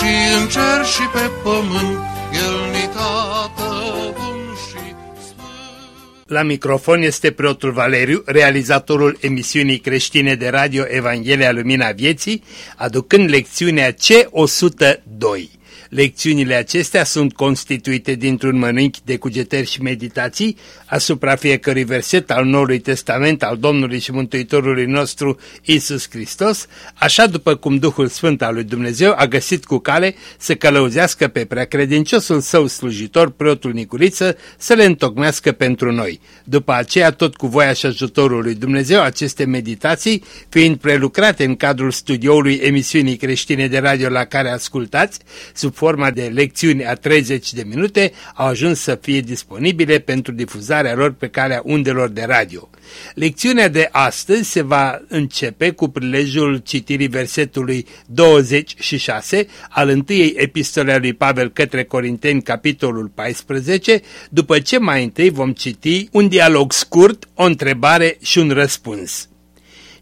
și în cer și pe pământ, El ni tată bun și sfânt. La microfon este preotul Valeriu, realizatorul emisiunii creștine de radio Evanghelia Lumina Vieții, aducând lecțiunea C102. Lecțiunile acestea sunt constituite dintr-un mănânchi de cugetări și meditații asupra fiecărui verset al Noului Testament al Domnului și Mântuitorului nostru Isus Hristos, așa după cum Duhul Sfânt al lui Dumnezeu a găsit cu cale să călăuzească pe preacredinciosul său slujitor, preotul Nicuriță, să le întocmească pentru noi. După aceea, tot cu voia și ajutorul lui Dumnezeu, aceste meditații, fiind prelucrate în cadrul studioului emisiunii creștine de radio la care ascultați, sub forma de lecțiuni a 30 de minute, au ajuns să fie disponibile pentru difuzarea lor pe calea undelor de radio. Lecțiunea de astăzi se va începe cu prilejul citirii versetului 26 al întâiei epistole a lui Pavel către Corinteni, capitolul 14, după ce mai întâi vom citi un dialog scurt, o întrebare și un răspuns.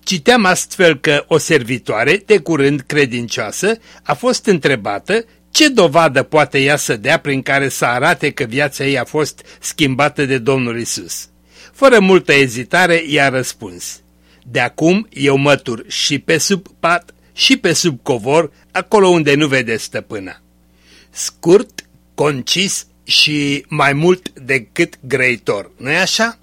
Citeam astfel că o servitoare, de curând credincioasă, a fost întrebată ce dovadă poate ea să dea prin care să arate că viața ei a fost schimbată de Domnul Isus? Fără multă ezitare, i-a răspuns. De acum eu mătur și pe sub pat și pe sub covor, acolo unde nu vede stăpâna. Scurt, concis și mai mult decât grăitor, nu-i așa?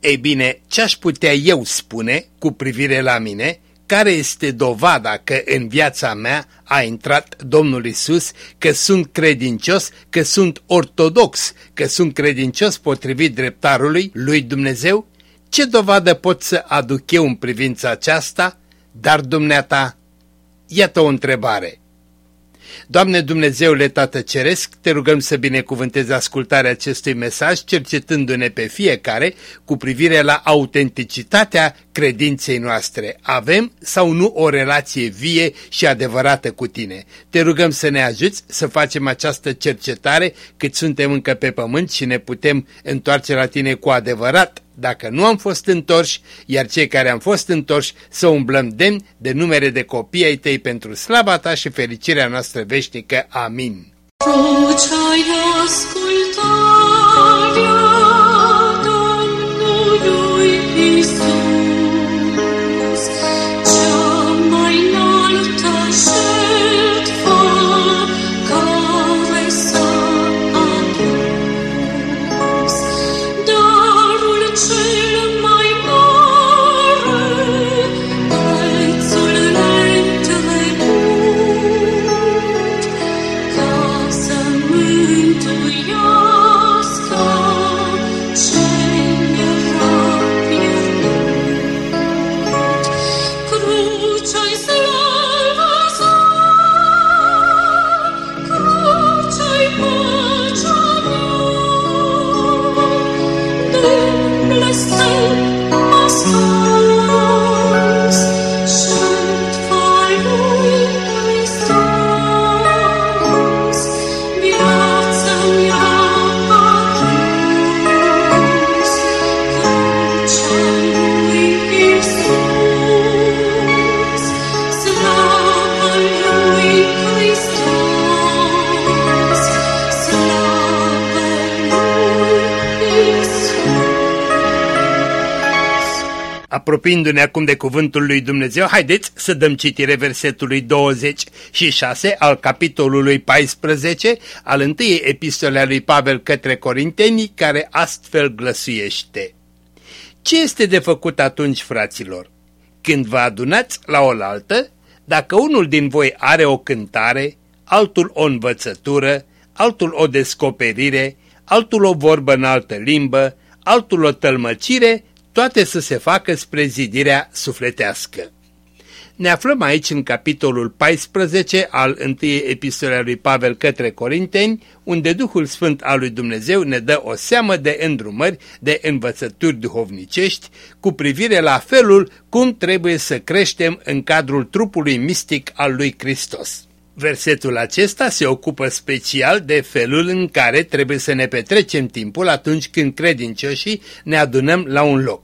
Ei bine, ce-aș putea eu spune cu privire la mine care este dovada că în viața mea a intrat Domnul Isus, că sunt credincios, că sunt ortodox, că sunt credincios potrivit dreptarului lui Dumnezeu? Ce dovadă pot să aduc eu în privința aceasta? Dar dumneata, iată o întrebare. Doamne Dumnezeule Tată Ceresc, te rugăm să binecuvântezi ascultarea acestui mesaj, cercetându-ne pe fiecare cu privire la autenticitatea credinței noastre. Avem sau nu o relație vie și adevărată cu tine? Te rugăm să ne ajuți să facem această cercetare cât suntem încă pe pământ și ne putem întoarce la tine cu adevărat dacă nu am fost întorși, iar cei care am fost întorși să umblăm demn de numere de copii ai tăi pentru slava ta și fericirea noastră veșnică. Amin. Tu ce-ai ascultarea Apropiindu-ne acum de cuvântul lui Dumnezeu, haideți să dăm citire versetului 26 al capitolului 14 al întâiei epistole a lui Pavel către Corintenii, care astfel glăsuiește. Ce este de făcut atunci, fraților? Când vă adunați la oaltă, dacă unul din voi are o cântare, altul o învățătură, altul o descoperire, altul o vorbă în altă limbă, altul o tălmăcire, toate să se facă spre zidirea sufletească. Ne aflăm aici în capitolul 14 al întâiei epistole a lui Pavel către Corinteni, unde Duhul Sfânt al lui Dumnezeu ne dă o seamă de îndrumări, de învățături duhovnicești cu privire la felul cum trebuie să creștem în cadrul trupului mistic al lui Hristos. Versetul acesta se ocupă special de felul în care trebuie să ne petrecem timpul atunci când credincioșii ne adunăm la un loc.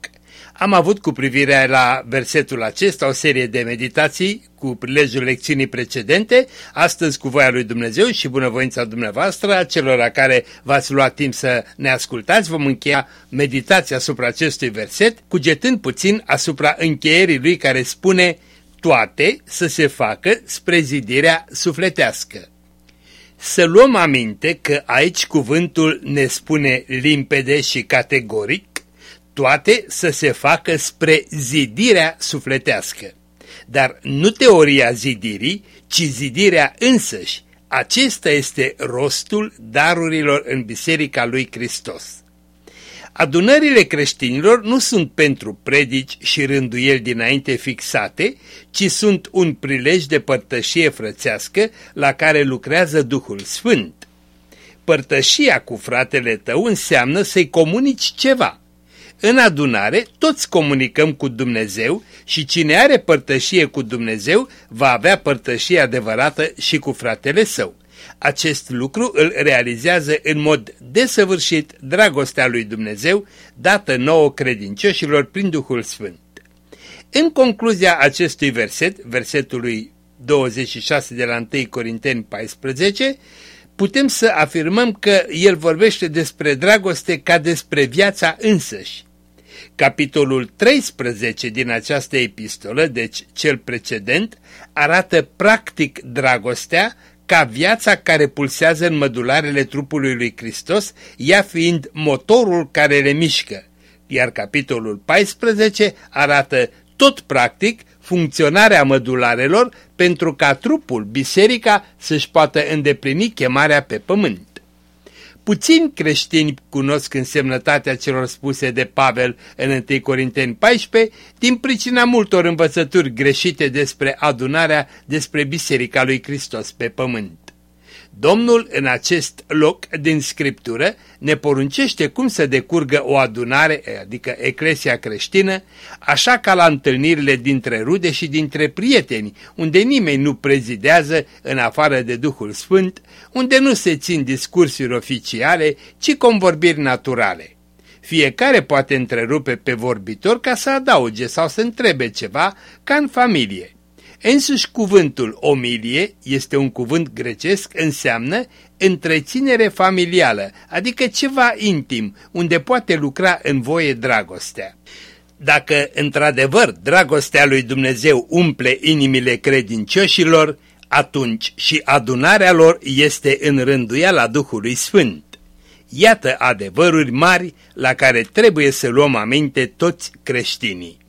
Am avut cu privire la versetul acesta o serie de meditații cu prilejul lecțiunii precedente, astăzi cu voia lui Dumnezeu și bunăvoința dumneavoastră, a celor la care v-ați luat timp să ne ascultați, vom încheia meditația asupra acestui verset, cugetând puțin asupra încheierii lui care spune toate să se facă spre zidirea sufletească. Să luăm aminte că aici cuvântul ne spune limpede și categoric toate să se facă spre zidirea sufletească. Dar nu teoria zidirii, ci zidirea însăși. Acesta este rostul darurilor în Biserica lui Hristos. Adunările creștinilor nu sunt pentru predici și rânduieli dinainte fixate, ci sunt un prilej de părtășie frățească la care lucrează Duhul Sfânt. Părtășia cu fratele tău înseamnă să-i comunici ceva – în adunare toți comunicăm cu Dumnezeu și cine are părtășie cu Dumnezeu va avea părtășie adevărată și cu fratele său. Acest lucru îl realizează în mod desăvârșit dragostea lui Dumnezeu, dată nouă credincioșilor prin Duhul Sfânt. În concluzia acestui verset, versetului 26 de la 1 Corinteni 14, putem să afirmăm că el vorbește despre dragoste ca despre viața însăși. Capitolul 13 din această epistolă, deci cel precedent, arată practic dragostea ca viața care pulsează în mădularele trupului lui Hristos, ea fiind motorul care le mișcă. Iar capitolul 14 arată tot practic funcționarea mădularelor pentru ca trupul, biserica, să-și poată îndeplini chemarea pe pământ. Puțini creștini cunosc însemnătatea celor spuse de Pavel în 1 Corinteni 14 din pricina multor învățături greșite despre adunarea despre Biserica lui Hristos pe pământ. Domnul în acest loc din Scriptură ne poruncește cum să decurgă o adunare, adică eclesia creștină, așa ca la întâlnirile dintre rude și dintre prieteni, unde nimeni nu prezidează în afară de Duhul Sfânt, unde nu se țin discursuri oficiale, ci convorbiri naturale. Fiecare poate întrerupe pe vorbitor ca să adauge sau să întrebe ceva, ca în familie. Însuși cuvântul omilie este un cuvânt grecesc, înseamnă întreținere familială, adică ceva intim, unde poate lucra în voie dragostea. Dacă într-adevăr dragostea lui Dumnezeu umple inimile credincioșilor, atunci și adunarea lor este în rânduiala Duhului Sfânt. Iată adevăruri mari la care trebuie să luăm aminte toți creștinii.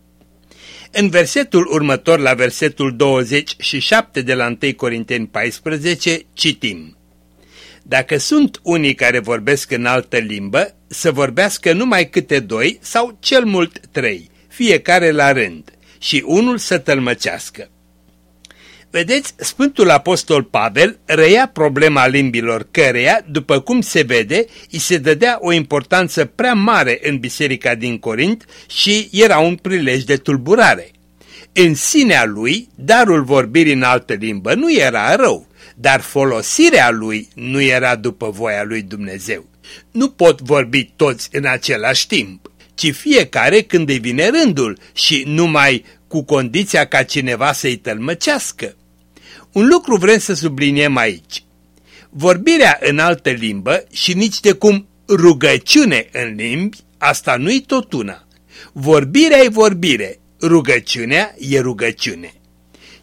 În versetul următor, la versetul 27 de la 1 Corinteni 14, citim Dacă sunt unii care vorbesc în altă limbă, să vorbească numai câte doi sau cel mult trei, fiecare la rând, și unul să tălmăcească. Vedeți, Sfântul Apostol Pavel reia problema limbilor căreia, după cum se vede, îi se dădea o importanță prea mare în biserica din Corint și era un prilej de tulburare. În sinea lui, darul vorbirii în altă limbă nu era rău, dar folosirea lui nu era după voia lui Dumnezeu. Nu pot vorbi toți în același timp, ci fiecare când îi vine rândul și numai cu condiția ca cineva să-i tălmăcească. Un lucru vrem să subliniem aici. Vorbirea în altă limbă și nici de cum rugăciune în limbi, asta nu-i tot una. Vorbirea e vorbire, rugăciunea e rugăciune.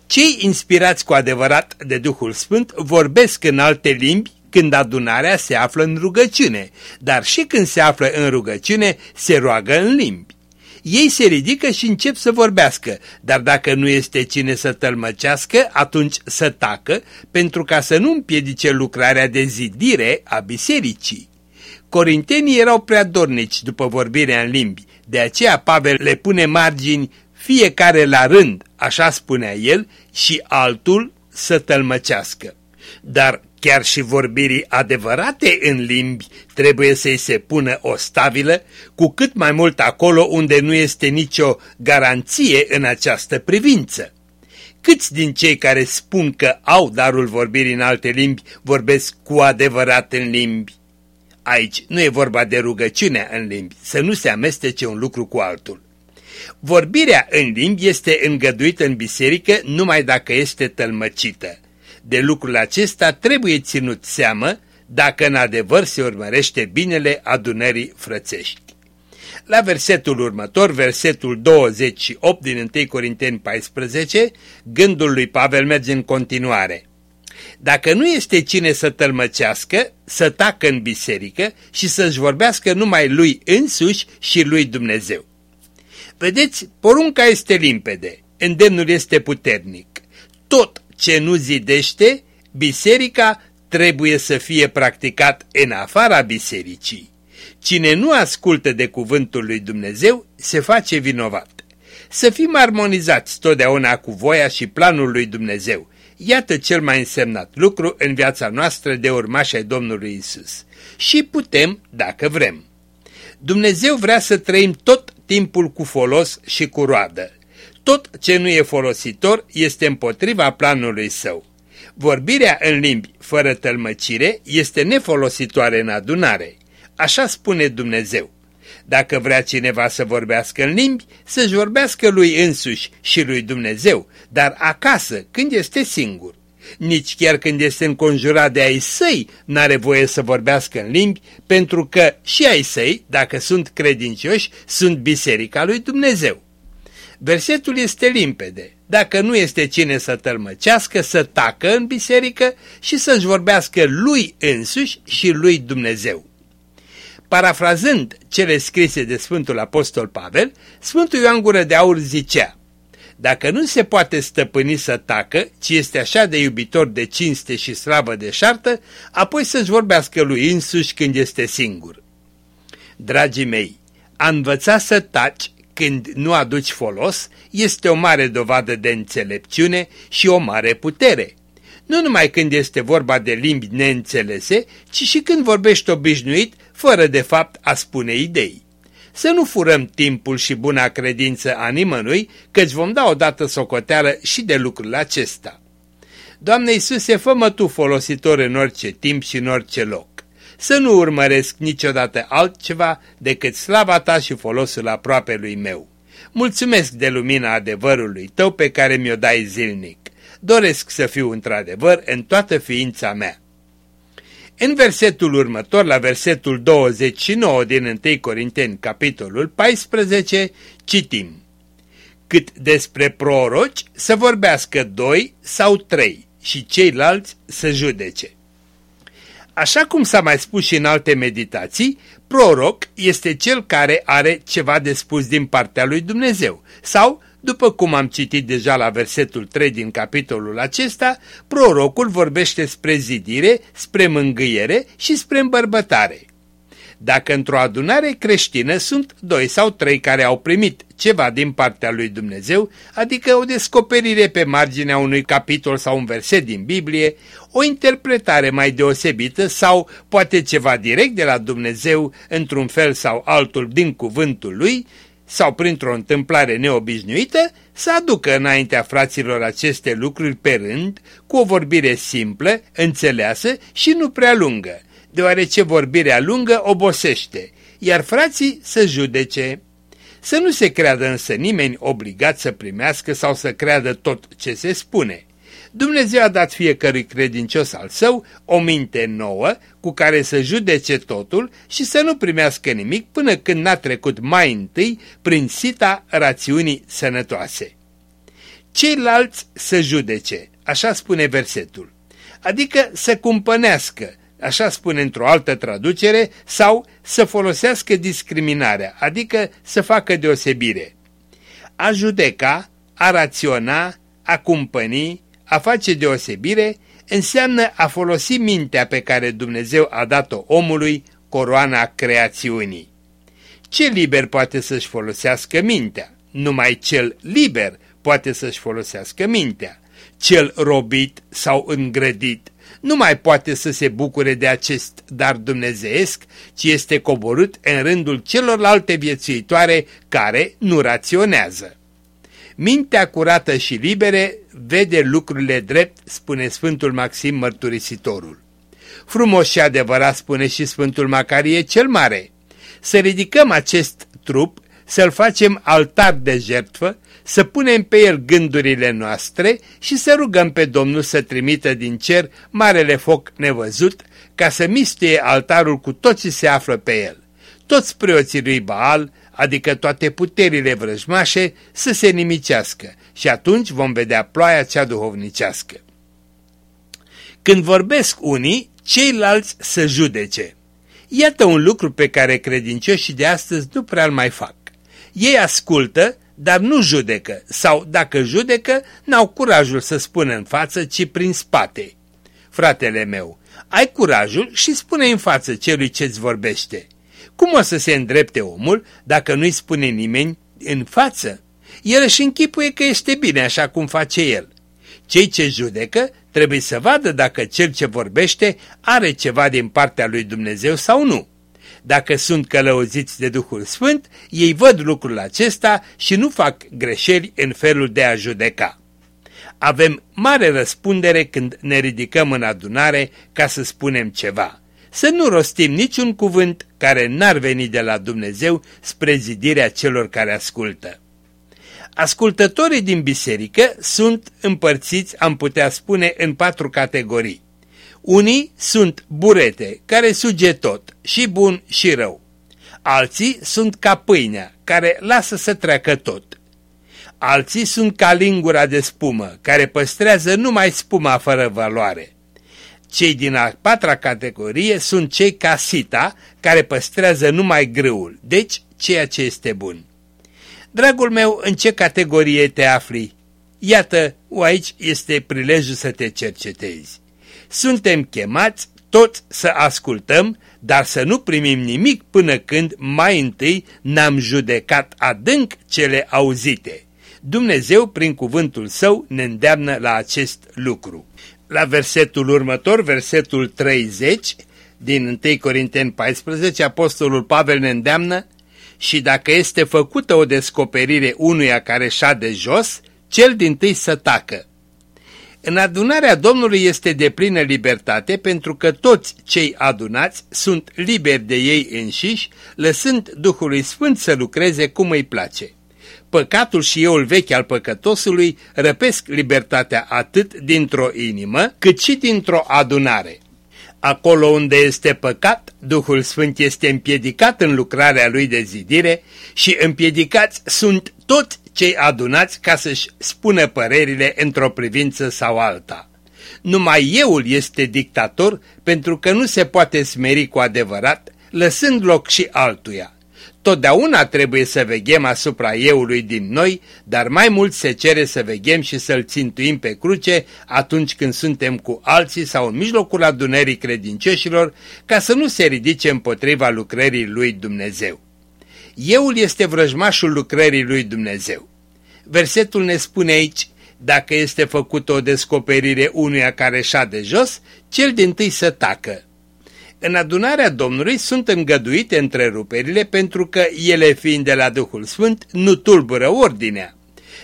Cei inspirați cu adevărat de Duhul Sfânt vorbesc în alte limbi când adunarea se află în rugăciune, dar și când se află în rugăciune se roagă în limbi. Ei se ridică și încep să vorbească, dar dacă nu este cine să tălmăcească, atunci să tacă, pentru ca să nu împiedice lucrarea de zidire a bisericii. Corintenii erau prea dornici după vorbirea în limbi, de aceea Pavel le pune margini fiecare la rând, așa spunea el, și altul să tălmăcească. Dar chiar și vorbirii adevărate în limbi trebuie să-i se pună o stabilă, cu cât mai mult acolo unde nu este nicio garanție în această privință. Câți din cei care spun că au darul vorbirii în alte limbi vorbesc cu adevărat în limbi? Aici nu e vorba de rugăciunea în limbi, să nu se amestece un lucru cu altul. Vorbirea în limbi este îngăduită în biserică numai dacă este tălmăcită. De lucrul acesta trebuie ținut seamă dacă în adevăr se urmărește binele adunării frățești. La versetul următor, versetul 28 din 1 Corinteni 14, gândul lui Pavel merge în continuare. Dacă nu este cine să tălmăcească, să tacă în biserică și să-și vorbească numai lui însuși și lui Dumnezeu. Vedeți, porunca este limpede, îndemnul este puternic. Tot ce nu zidește, biserica trebuie să fie practicat în afara bisericii. Cine nu ascultă de cuvântul lui Dumnezeu se face vinovat. Să fim armonizați totdeauna cu voia și planul lui Dumnezeu. Iată cel mai însemnat lucru în viața noastră de urmași ai Domnului Isus. Și putem dacă vrem. Dumnezeu vrea să trăim tot timpul cu folos și cu roadă. Tot ce nu e folositor este împotriva planului său. Vorbirea în limbi fără tălmăcire este nefolositoare în adunare. Așa spune Dumnezeu. Dacă vrea cineva să vorbească în limbi, să-și vorbească lui însuși și lui Dumnezeu, dar acasă, când este singur. Nici chiar când este înconjurat de ai săi, n-are voie să vorbească în limbi, pentru că și ai săi, dacă sunt credincioși, sunt biserica lui Dumnezeu. Versetul este limpede. Dacă nu este cine să tălmăcească, să tacă în biserică și să-și vorbească lui însuși și lui Dumnezeu. Parafrazând cele scrise de Sfântul Apostol Pavel, Sfântul Ioan Gură de Aur zicea Dacă nu se poate stăpâni să tacă, ci este așa de iubitor de cinste și slavă de șartă, apoi să-și vorbească lui însuși când este singur. Dragii mei, a învăța să taci când nu aduci folos este o mare dovadă de înțelepciune și o mare putere. Nu numai când este vorba de limbi neînțelese, ci și când vorbești obișnuit, fără de fapt a spune idei. Să nu furăm timpul și buna credință a nimănui, căci vom da odată socoteală și de lucrul acesta. Doamne Iisuse, fă-mă Tu folositor în orice timp și în orice loc. Să nu urmăresc niciodată altceva decât slava Ta și folosul aproape lui meu. Mulțumesc de lumina adevărului Tău pe care mi-o dai zilnic. Doresc să fiu într-adevăr în toată ființa mea. În versetul următor, la versetul 29 din 1 Corinteni, capitolul 14, citim Cât despre proroci să vorbească doi sau trei și ceilalți să judece. Așa cum s-a mai spus și în alte meditații, proroc este cel care are ceva de spus din partea lui Dumnezeu sau după cum am citit deja la versetul 3 din capitolul acesta, prorocul vorbește spre zidire, spre mângâiere și spre îmbărbătare. Dacă într-o adunare creștină sunt doi sau trei care au primit ceva din partea lui Dumnezeu, adică o descoperire pe marginea unui capitol sau un verset din Biblie, o interpretare mai deosebită sau poate ceva direct de la Dumnezeu într-un fel sau altul din cuvântul lui, sau printr-o întâmplare neobișnuită, să aducă înaintea fraților aceste lucruri pe rând, cu o vorbire simplă, înțeleasă și nu prea lungă, deoarece vorbirea lungă obosește, iar frații să judece. Să nu se creadă însă nimeni obligat să primească sau să creadă tot ce se spune. Dumnezeu a dat fiecărui credincios al său o minte nouă cu care să judece totul și să nu primească nimic până când n-a trecut mai întâi prin sita rațiunii sănătoase. Ceilalți să judece, așa spune versetul, adică să cumpănească, așa spune într-o altă traducere, sau să folosească discriminarea, adică să facă deosebire. A judeca, a raționa, a cumpăni, a face deosebire înseamnă a folosi mintea pe care Dumnezeu a dat-o omului, coroana creațiunii. Ce liber poate să-și folosească mintea? Numai cel liber poate să-și folosească mintea. Cel robit sau îngrădit nu mai poate să se bucure de acest dar dumnezeesc, ci este coborât în rândul celorlalte viețuitoare care nu raționează. Mintea curată și libere vede lucrurile drept, spune Sfântul Maxim Mărturisitorul. Frumos și adevărat spune și Sfântul Macarie cel Mare. Să ridicăm acest trup, să-l facem altar de jertfă, să punem pe el gândurile noastre și să rugăm pe Domnul să trimită din cer marele foc nevăzut ca să mistuie altarul cu tot ce se află pe el. Toți preoții lui Baal, adică toate puterile vrăjmașe, să se nimicească și atunci vom vedea ploaia cea duhovnicească. Când vorbesc unii, ceilalți să judece. Iată un lucru pe care credincioșii de astăzi nu prea mai fac. Ei ascultă, dar nu judecă, sau dacă judecă, n-au curajul să spună în față, ci prin spate. Fratele meu, ai curajul și spune în față celui ce-ți vorbește. Cum o să se îndrepte omul dacă nu-i spune nimeni în față? El își închipuie că este bine așa cum face el. Cei ce judecă trebuie să vadă dacă cel ce vorbește are ceva din partea lui Dumnezeu sau nu. Dacă sunt călăuziți de Duhul Sfânt, ei văd lucrul acesta și nu fac greșeli în felul de a judeca. Avem mare răspundere când ne ridicăm în adunare ca să spunem ceva. Să nu rostim niciun cuvânt care n-ar veni de la Dumnezeu spre zidirea celor care ascultă. Ascultătorii din biserică sunt împărțiți, am putea spune, în patru categorii. Unii sunt burete, care suge tot, și bun și rău. Alții sunt ca pâinea, care lasă să treacă tot. Alții sunt ca lingura de spumă, care păstrează numai spuma fără valoare. Cei din a patra categorie sunt cei ca sita, care păstrează numai grâul, deci ceea ce este bun. Dragul meu, în ce categorie te afli? Iată, aici este prilejul să te cercetezi. Suntem chemați toți să ascultăm, dar să nu primim nimic până când mai întâi n-am judecat adânc cele auzite. Dumnezeu, prin cuvântul său, ne îndeamnă la acest lucru. La versetul următor, versetul 30, din 1 Corinteni 14, Apostolul Pavel ne îndeamnă și dacă este făcută o descoperire unuia care șade jos, cel din tâi să tacă. În adunarea Domnului este de plină libertate pentru că toți cei adunați sunt liberi de ei înșiși, lăsând Duhului Sfânt să lucreze cum îi place. Păcatul și euul vechi al păcătosului răpesc libertatea atât dintr-o inimă cât și dintr-o adunare. Acolo unde este păcat, Duhul Sfânt este împiedicat în lucrarea lui de zidire și împiedicați sunt toți cei adunați ca să-și spună părerile într-o privință sau alta. Numai euul este dictator pentru că nu se poate smeri cu adevărat, lăsând loc și altuia. Totdeauna trebuie să veghem asupra euului din noi, dar mai mult se cere să veghem și să-l țintuim pe cruce atunci când suntem cu alții sau în mijlocul adunării credincioșilor, ca să nu se ridice împotriva lucrării lui Dumnezeu. Euul este vrăjmașul lucrării lui Dumnezeu. Versetul ne spune aici, dacă este făcută o descoperire unuia care de jos, cel din tâi să tacă. În adunarea Domnului sunt îngăduite întreruperile pentru că ele fiind de la Duhul Sfânt nu tulbură ordinea.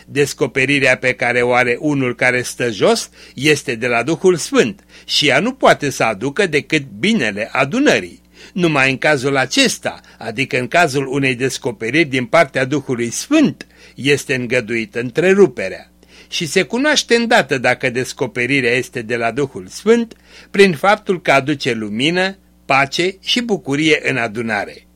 Descoperirea pe care o are unul care stă jos este de la Duhul Sfânt și ea nu poate să aducă decât binele adunării. Numai în cazul acesta, adică în cazul unei descoperiri din partea Duhului Sfânt, este îngăduită întreruperea. Și se cunoaște îndată dacă descoperirea este de la Duhul Sfânt prin faptul că aduce lumină, pace și bucurie în adunare.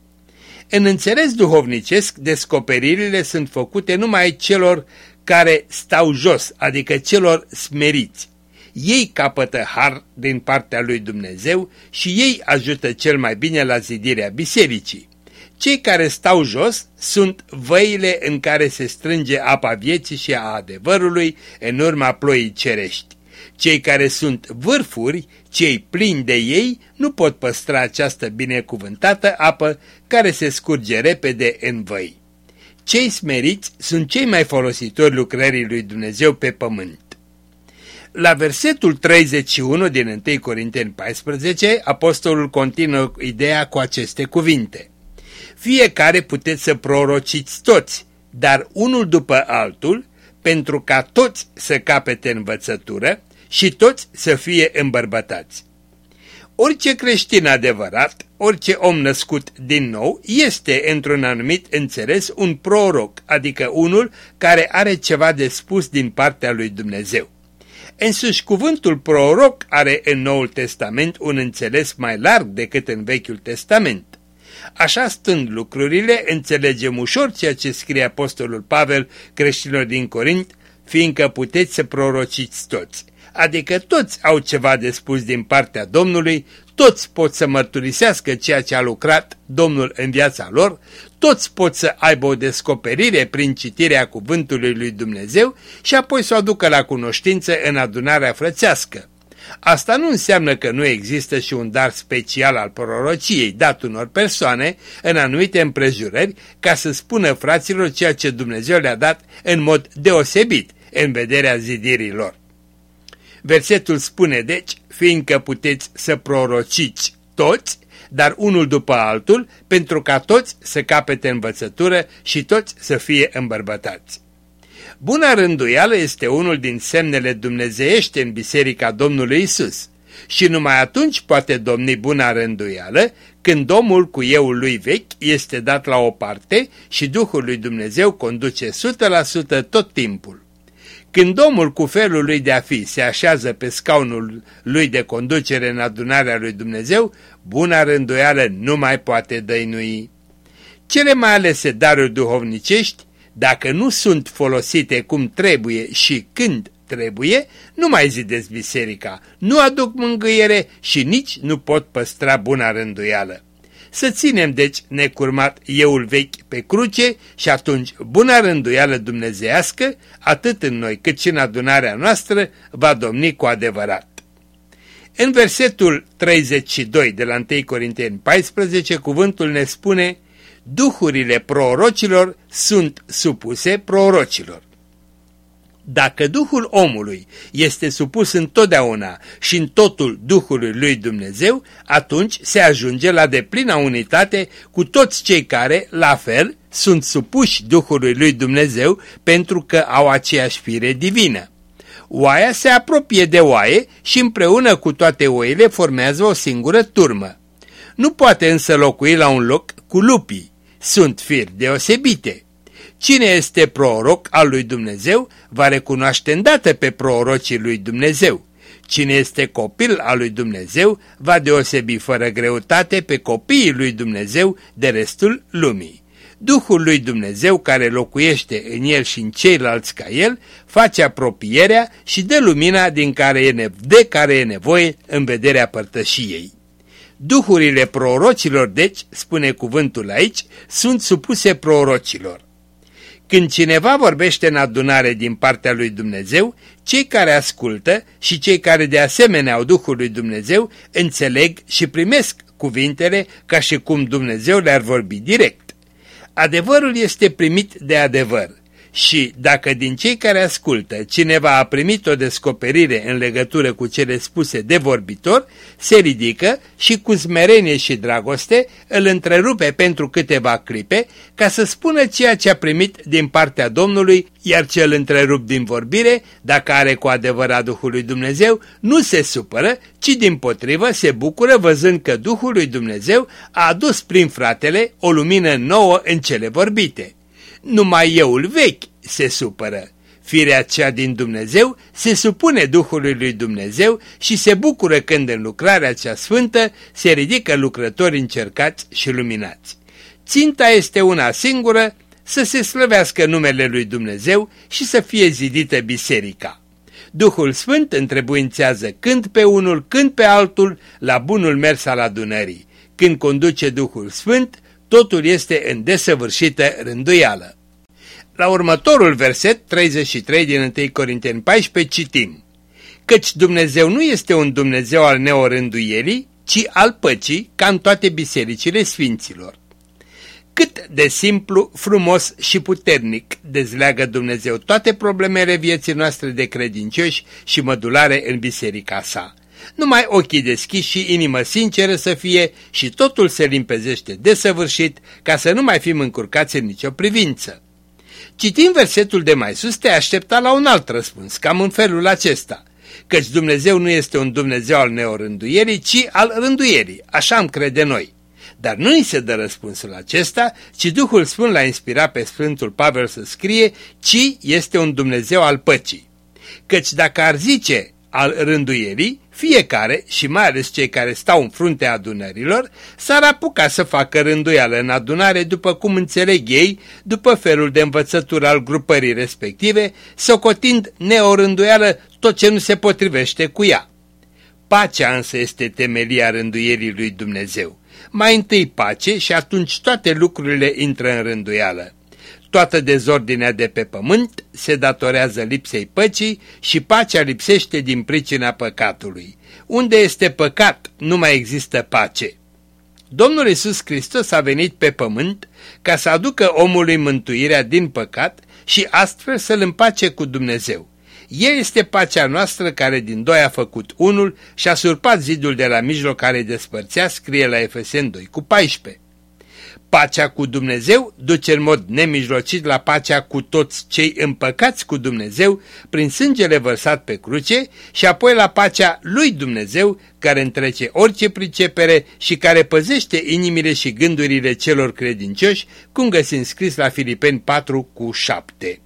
În înțeles duhovnicesc, descoperirile sunt făcute numai celor care stau jos, adică celor smeriți. Ei capătă har din partea lui Dumnezeu și ei ajută cel mai bine la zidirea bisericii. Cei care stau jos sunt văile în care se strânge apa vieții și a adevărului în urma ploii cerești. Cei care sunt vârfuri, cei plini de ei, nu pot păstra această binecuvântată apă care se scurge repede în văi. Cei smeriți sunt cei mai folositori lucrării lui Dumnezeu pe pământ. La versetul 31 din 1 Corinteni 14, apostolul continuă ideea cu aceste cuvinte. Fiecare puteți să prorociți toți, dar unul după altul, pentru ca toți să capete învățătură și toți să fie îmbărbătați. Orice creștin adevărat, orice om născut din nou, este într-un anumit înțeles un proroc, adică unul care are ceva de spus din partea lui Dumnezeu. Însuși cuvântul proroc are în Noul Testament un înțeles mai larg decât în Vechiul Testament. Așa stând lucrurile, înțelegem ușor ceea ce scrie Apostolul Pavel creștinilor din Corint, fiindcă puteți să prorociți toți. Adică toți au ceva de spus din partea Domnului, toți pot să mărturisească ceea ce a lucrat Domnul în viața lor, toți pot să aibă o descoperire prin citirea cuvântului lui Dumnezeu și apoi să o aducă la cunoștință în adunarea frățească. Asta nu înseamnă că nu există și un dar special al prorociei dat unor persoane în anumite împrejurări ca să spună fraților ceea ce Dumnezeu le-a dat în mod deosebit în vederea zidirii lor. Versetul spune deci, fiindcă puteți să prorociți toți, dar unul după altul, pentru ca toți să capete învățătură și toți să fie îmbărbătați. Buna rânduială este unul din semnele dumnezeiești în Biserica Domnului Isus. Și numai atunci poate domni buna rânduială când omul cu euul lui vechi este dat la o parte și Duhul lui Dumnezeu conduce 100% tot timpul. Când omul cu felul lui de a fi se așează pe scaunul lui de conducere în adunarea lui Dumnezeu, buna rânduială nu mai poate dăinui. Cele mai alese daruri duhovnicești, dacă nu sunt folosite cum trebuie și când trebuie, nu mai zideți biserica, nu aduc mângâiere și nici nu pot păstra buna rânduială. Să ținem deci necurmat euul vechi pe cruce și atunci buna rânduială dumnezească, atât în noi cât și în adunarea noastră, va domni cu adevărat. În versetul 32 de la 1 Corinteni 14, cuvântul ne spune Duhurile prorocilor sunt supuse prorocilor. Dacă Duhul omului este supus întotdeauna și în totul Duhului lui Dumnezeu, atunci se ajunge la deplina unitate cu toți cei care, la fel, sunt supuși Duhului lui Dumnezeu pentru că au aceeași fire divină. Oaia se apropie de oaie și împreună cu toate oile formează o singură turmă. Nu poate însă locui la un loc cu lupii. Sunt firi deosebite. Cine este proroc al lui Dumnezeu va recunoaște îndată pe prorocii lui Dumnezeu. Cine este copil al lui Dumnezeu va deosebi fără greutate pe copiii lui Dumnezeu de restul lumii. Duhul lui Dumnezeu care locuiește în el și în ceilalți ca el face apropierea și dă lumina din care e de care e nevoie în vederea părtășiei. Duhurile prorocilor, deci, spune cuvântul aici, sunt supuse prorocilor. Când cineva vorbește în adunare din partea lui Dumnezeu, cei care ascultă și cei care de asemenea au Duhul lui Dumnezeu înțeleg și primesc cuvintele ca și cum Dumnezeu le-ar vorbi direct. Adevărul este primit de adevăr și dacă din cei care ascultă cineva a primit o descoperire în legătură cu cele spuse de vorbitor, se ridică și cu smerenie și dragoste îl întrerupe pentru câteva clipe ca să spună ceea ce a primit din partea Domnului, iar cel întrerup din vorbire, dacă are cu adevărat Duhul lui Dumnezeu, nu se supără, ci din potrivă se bucură văzând că Duhul lui Dumnezeu a adus prin fratele o lumină nouă în cele vorbite numai euul vechi se supără. Firea cea din Dumnezeu se supune Duhului lui Dumnezeu și se bucură când în lucrarea cea sfântă se ridică lucrători încercați și luminați. Ținta este una singură, să se slăvească numele lui Dumnezeu și să fie zidită biserica. Duhul Sfânt întrebuințează când pe unul, când pe altul, la bunul mers al adunării. Când conduce Duhul Sfânt, totul este în desăvârșită rânduială. La următorul verset, 33 din 1 Corinteni 14, citim Căci Dumnezeu nu este un Dumnezeu al neorânduielii, ci al păcii, ca în toate bisericile sfinților. Cât de simplu, frumos și puternic dezleagă Dumnezeu toate problemele vieții noastre de credincioși și mădulare în biserica sa. Numai ochii deschiși și inimă sinceră să fie și totul se limpezește desăvârșit ca să nu mai fim încurcați în nicio privință. Citind versetul de mai sus, te aștepta la un alt răspuns, cam în felul acesta, căci Dumnezeu nu este un Dumnezeu al neorânduierii, ci al rânduierii, așa am crede noi. Dar nu îi se dă răspunsul acesta, ci Duhul Sfânt l-a inspirat pe Sfântul Pavel să scrie, ci este un Dumnezeu al păcii. Căci dacă ar zice al rânduierii, fiecare, și mai ales cei care stau în fruntea adunărilor, s-ar apuca să facă rânduială în adunare după cum înțeleg ei, după felul de învățătură al grupării respective, socotind neorânduială tot ce nu se potrivește cu ea. Pacea însă este temelia rânduierii lui Dumnezeu. Mai întâi pace și atunci toate lucrurile intră în rânduială. Toată dezordinea de pe pământ se datorează lipsei păcii și pacea lipsește din pricina păcatului. Unde este păcat, nu mai există pace. Domnul Isus Hristos a venit pe pământ ca să aducă omului mântuirea din păcat și astfel să-l împace cu Dumnezeu. El este pacea noastră care din doi a făcut unul și a surpat zidul de la mijloc care despărțea, scrie la Efesen 2 cu 14. Pacea cu Dumnezeu duce în mod nemijlocit la pacea cu toți cei împăcați cu Dumnezeu prin sângele vărsat pe cruce și apoi la pacea lui Dumnezeu care întrece orice pricepere și care păzește inimile și gândurile celor credincioși, cum găsim scris la Filipeni 4 cu 7.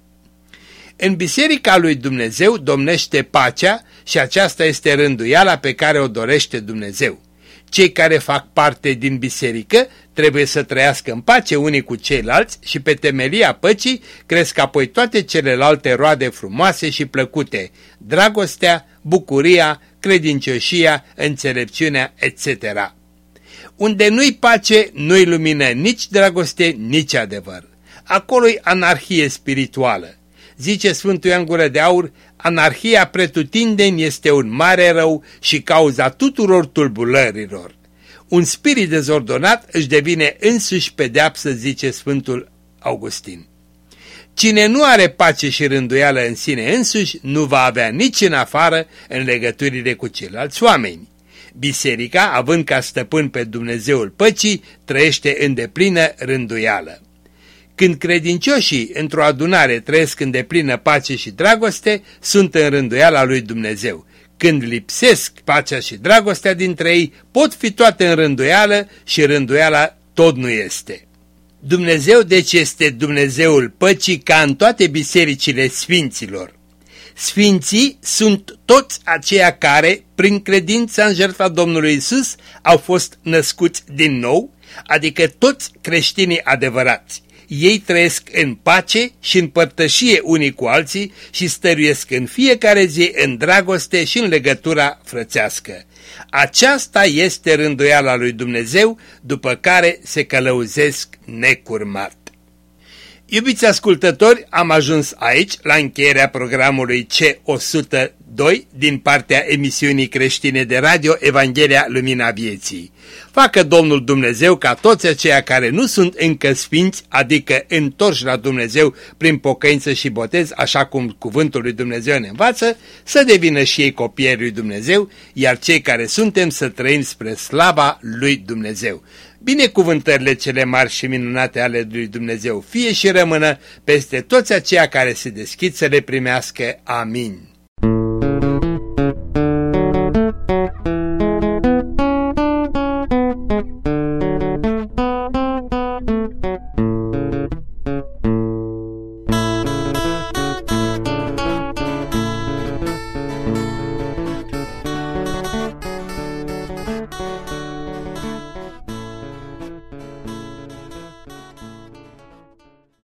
În biserica lui Dumnezeu domnește pacea și aceasta este rânduiala pe care o dorește Dumnezeu. Cei care fac parte din biserică trebuie să trăiască în pace unii cu ceilalți și pe temelia păcii cresc apoi toate celelalte roade frumoase și plăcute, dragostea, bucuria, credincioșia, înțelepciunea, etc. Unde nu-i pace, nu-i lumină nici dragoste, nici adevăr. Acolo-i anarhie spirituală. Zice Sfântul Ioan Gură de Aur, anarhia pretutindeni este un mare rău și cauza tuturor tulburărilor. Un spirit dezordonat își devine însuși pedeapsă, zice Sfântul Augustin. Cine nu are pace și rânduială în sine însuși, nu va avea nici în afară în legăturile cu ceilalți oameni. Biserica, având ca stăpân pe Dumnezeul păcii, trăiește în deplină rânduială. Când credincioșii într-o adunare trăiesc în deplină pace și dragoste, sunt în rânduiala lui Dumnezeu. Când lipsesc pacea și dragostea dintre ei, pot fi toate în rânduială și rânduiala tot nu este. Dumnezeu deci este Dumnezeul păcii ca în toate bisericile sfinților. Sfinții sunt toți aceia care, prin credința în jertfa Domnului Isus, au fost născuți din nou, adică toți creștinii adevărați ei trăiesc în pace și în părtășie unii cu alții și stăruiesc în fiecare zi în dragoste și în legătura frățească. Aceasta este rânduiala lui Dumnezeu, după care se călăuzesc necurmat. Iubiți ascultători, am ajuns aici la încheierea programului C102 din partea emisiunii creștine de radio Evanghelia Lumina Vieții. Facă Domnul Dumnezeu ca toți aceia care nu sunt încă sfinți, adică întorși la Dumnezeu prin pocăință și botez, așa cum cuvântul lui Dumnezeu ne învață, să devină și ei copiii lui Dumnezeu, iar cei care suntem să trăim spre slava lui Dumnezeu. Binecuvântările cele mari și minunate ale lui Dumnezeu fie și rămână peste toți aceia care se deschid să le primească. Amin.